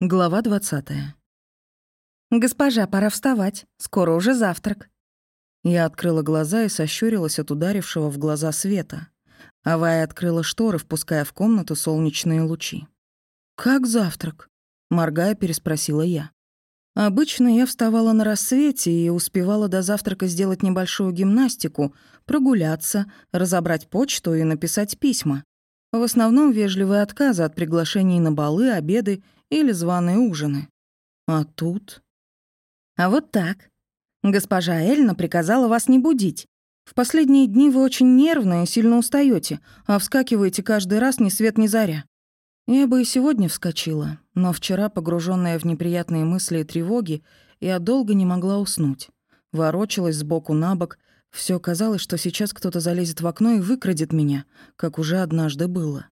Глава 20. «Госпожа, пора вставать. Скоро уже завтрак». Я открыла глаза и сощурилась от ударившего в глаза света. Авая открыла шторы, впуская в комнату солнечные лучи. «Как завтрак?» — моргая, переспросила я. Обычно я вставала на рассвете и успевала до завтрака сделать небольшую гимнастику, прогуляться, разобрать почту и написать письма. В основном вежливые отказы от приглашений на балы, обеды или званые ужины. А тут... А вот так. Госпожа Эльна приказала вас не будить. В последние дни вы очень нервны и сильно устаете, а вскакиваете каждый раз ни свет ни заря. Я бы и сегодня вскочила, но вчера, погруженная в неприятные мысли и тревоги, я долго не могла уснуть. Ворочалась сбоку на бок, все казалось, что сейчас кто-то залезет в окно и выкрадет меня, как уже однажды было.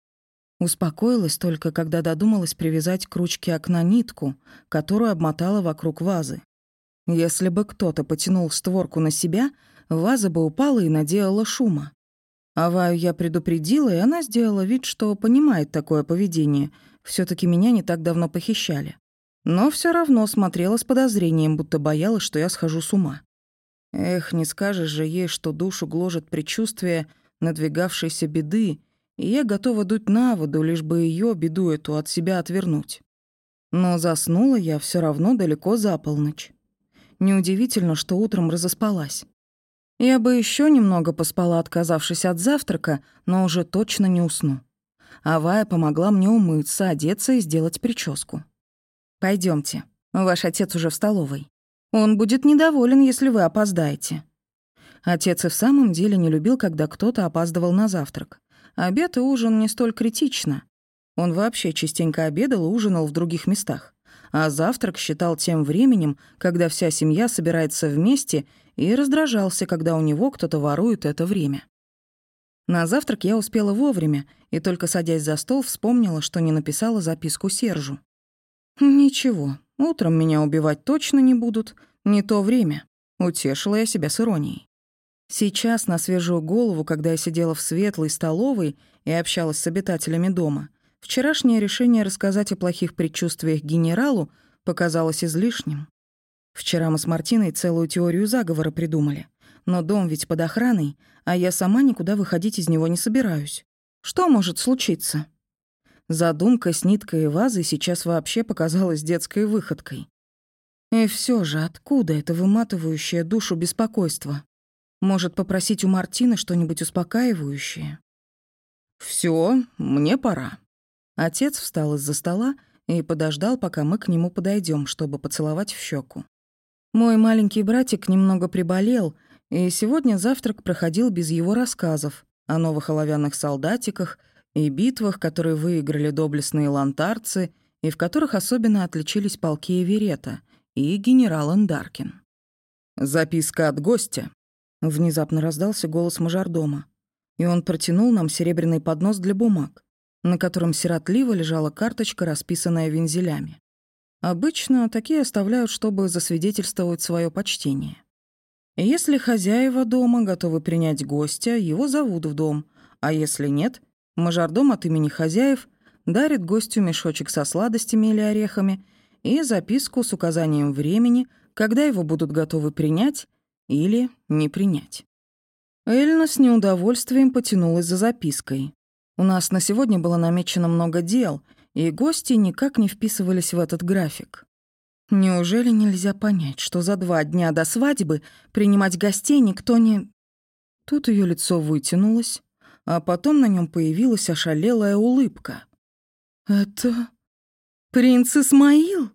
Успокоилась только, когда додумалась привязать к ручке окна нитку, которую обмотала вокруг вазы. Если бы кто-то потянул створку на себя, ваза бы упала и наделала шума. Аваю я предупредила, и она сделала вид, что понимает такое поведение. все таки меня не так давно похищали. Но все равно смотрела с подозрением, будто боялась, что я схожу с ума. Эх, не скажешь же ей, что душу гложет предчувствие надвигавшейся беды, и я готова дуть на воду, лишь бы ее беду эту от себя отвернуть. Но заснула я все равно далеко за полночь. Неудивительно, что утром разоспалась. Я бы еще немного поспала, отказавшись от завтрака, но уже точно не усну. Авая помогла мне умыться, одеться и сделать прическу. Пойдемте, ваш отец уже в столовой. Он будет недоволен, если вы опоздаете». Отец и в самом деле не любил, когда кто-то опаздывал на завтрак. Обед и ужин не столь критично. Он вообще частенько обедал и ужинал в других местах. А завтрак считал тем временем, когда вся семья собирается вместе, и раздражался, когда у него кто-то ворует это время. На завтрак я успела вовремя, и только садясь за стол, вспомнила, что не написала записку Сержу. «Ничего, утром меня убивать точно не будут, не то время», — утешила я себя с иронией. Сейчас, на свежую голову, когда я сидела в светлой столовой и общалась с обитателями дома, вчерашнее решение рассказать о плохих предчувствиях генералу показалось излишним. Вчера мы с Мартиной целую теорию заговора придумали. Но дом ведь под охраной, а я сама никуда выходить из него не собираюсь. Что может случиться? Задумка с ниткой и вазой сейчас вообще показалась детской выходкой. И все же, откуда это выматывающее душу беспокойство? Может, попросить у Мартины что-нибудь успокаивающее? Все, мне пора». Отец встал из-за стола и подождал, пока мы к нему подойдем, чтобы поцеловать в щеку. Мой маленький братик немного приболел, и сегодня завтрак проходил без его рассказов о новых оловянных солдатиках и битвах, которые выиграли доблестные лантарцы, и в которых особенно отличились полки Эверета и генерал Андаркин. «Записка от гостя», Внезапно раздался голос мажордома, и он протянул нам серебряный поднос для бумаг, на котором сиротливо лежала карточка, расписанная вензелями. Обычно такие оставляют, чтобы засвидетельствовать свое почтение. Если хозяева дома готовы принять гостя, его зовут в дом, а если нет, мажордом от имени хозяев дарит гостю мешочек со сладостями или орехами и записку с указанием времени, когда его будут готовы принять или не принять. Эльна с неудовольствием потянулась за запиской. У нас на сегодня было намечено много дел, и гости никак не вписывались в этот график. Неужели нельзя понять, что за два дня до свадьбы принимать гостей никто не... Тут ее лицо вытянулось, а потом на нем появилась ошалелая улыбка. «Это... принц Исмаил?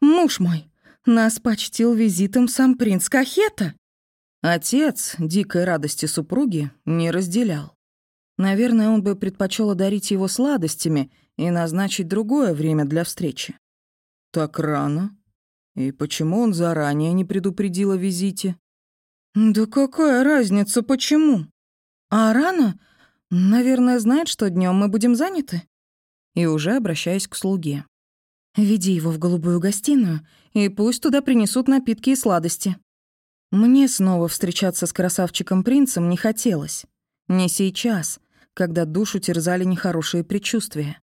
Муж мой, нас почтил визитом сам принц Кахета. Отец дикой радости супруги не разделял. Наверное, он бы предпочел одарить его сладостями и назначить другое время для встречи. Так рано? И почему он заранее не предупредил о визите? Да какая разница, почему? А рано? Наверное, знает, что днем мы будем заняты. И уже обращаясь к слуге. Веди его в голубую гостиную, и пусть туда принесут напитки и сладости. Мне снова встречаться с красавчиком-принцем не хотелось. Не сейчас, когда душу терзали нехорошие предчувствия.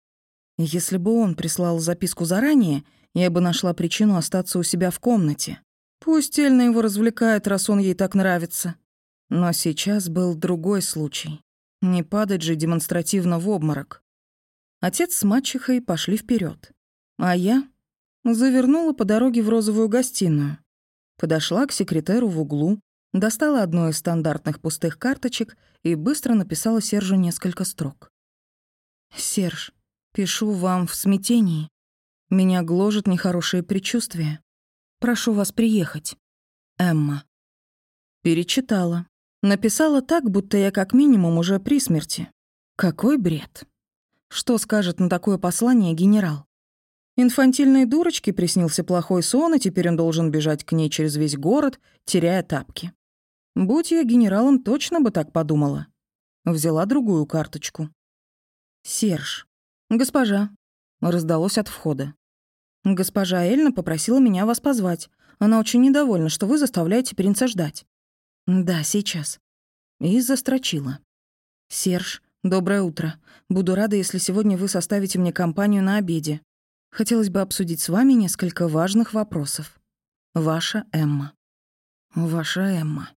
Если бы он прислал записку заранее, я бы нашла причину остаться у себя в комнате. Пусть Эльна его развлекает, раз он ей так нравится. Но сейчас был другой случай. Не падать же демонстративно в обморок. Отец с мачехой пошли вперед, а я завернула по дороге в розовую гостиную. Подошла к секретеру в углу, достала одну из стандартных пустых карточек и быстро написала Сержу несколько строк. «Серж, пишу вам в смятении. Меня гложет нехорошее предчувствие. Прошу вас приехать. Эмма». Перечитала. Написала так, будто я как минимум уже при смерти. Какой бред. Что скажет на такое послание генерал? Инфантильной дурочке приснился плохой сон, и теперь он должен бежать к ней через весь город, теряя тапки. Будь я генералом, точно бы так подумала. Взяла другую карточку. «Серж. Госпожа». Раздалось от входа. «Госпожа Эльна попросила меня вас позвать. Она очень недовольна, что вы заставляете принца ждать». «Да, сейчас». И застрочила. «Серж, доброе утро. Буду рада, если сегодня вы составите мне компанию на обеде. Хотелось бы обсудить с вами несколько важных вопросов. Ваша Эмма. Ваша Эмма.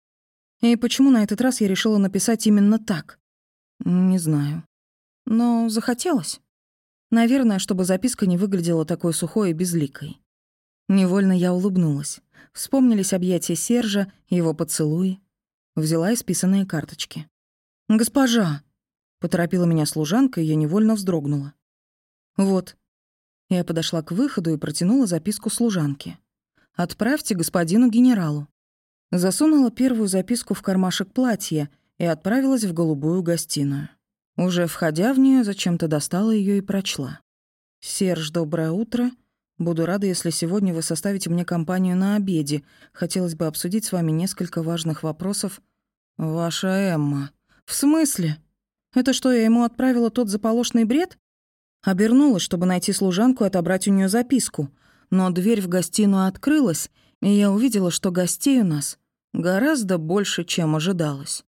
И почему на этот раз я решила написать именно так? Не знаю. Но захотелось. Наверное, чтобы записка не выглядела такой сухой и безликой. Невольно я улыбнулась. Вспомнились объятия Сержа, его поцелуи. Взяла исписанные карточки. «Госпожа!» — поторопила меня служанка, и я невольно вздрогнула. «Вот, я подошла к выходу и протянула записку служанке. «Отправьте господину генералу». Засунула первую записку в кармашек платья и отправилась в голубую гостиную. Уже входя в нее, зачем-то достала ее и прочла. «Серж, доброе утро. Буду рада, если сегодня вы составите мне компанию на обеде. Хотелось бы обсудить с вами несколько важных вопросов. Ваша Эмма. В смысле? Это что, я ему отправила тот заполошный бред? Обернулась, чтобы найти служанку и отобрать у нее записку, но дверь в гостиную открылась, и я увидела, что гостей у нас гораздо больше, чем ожидалось.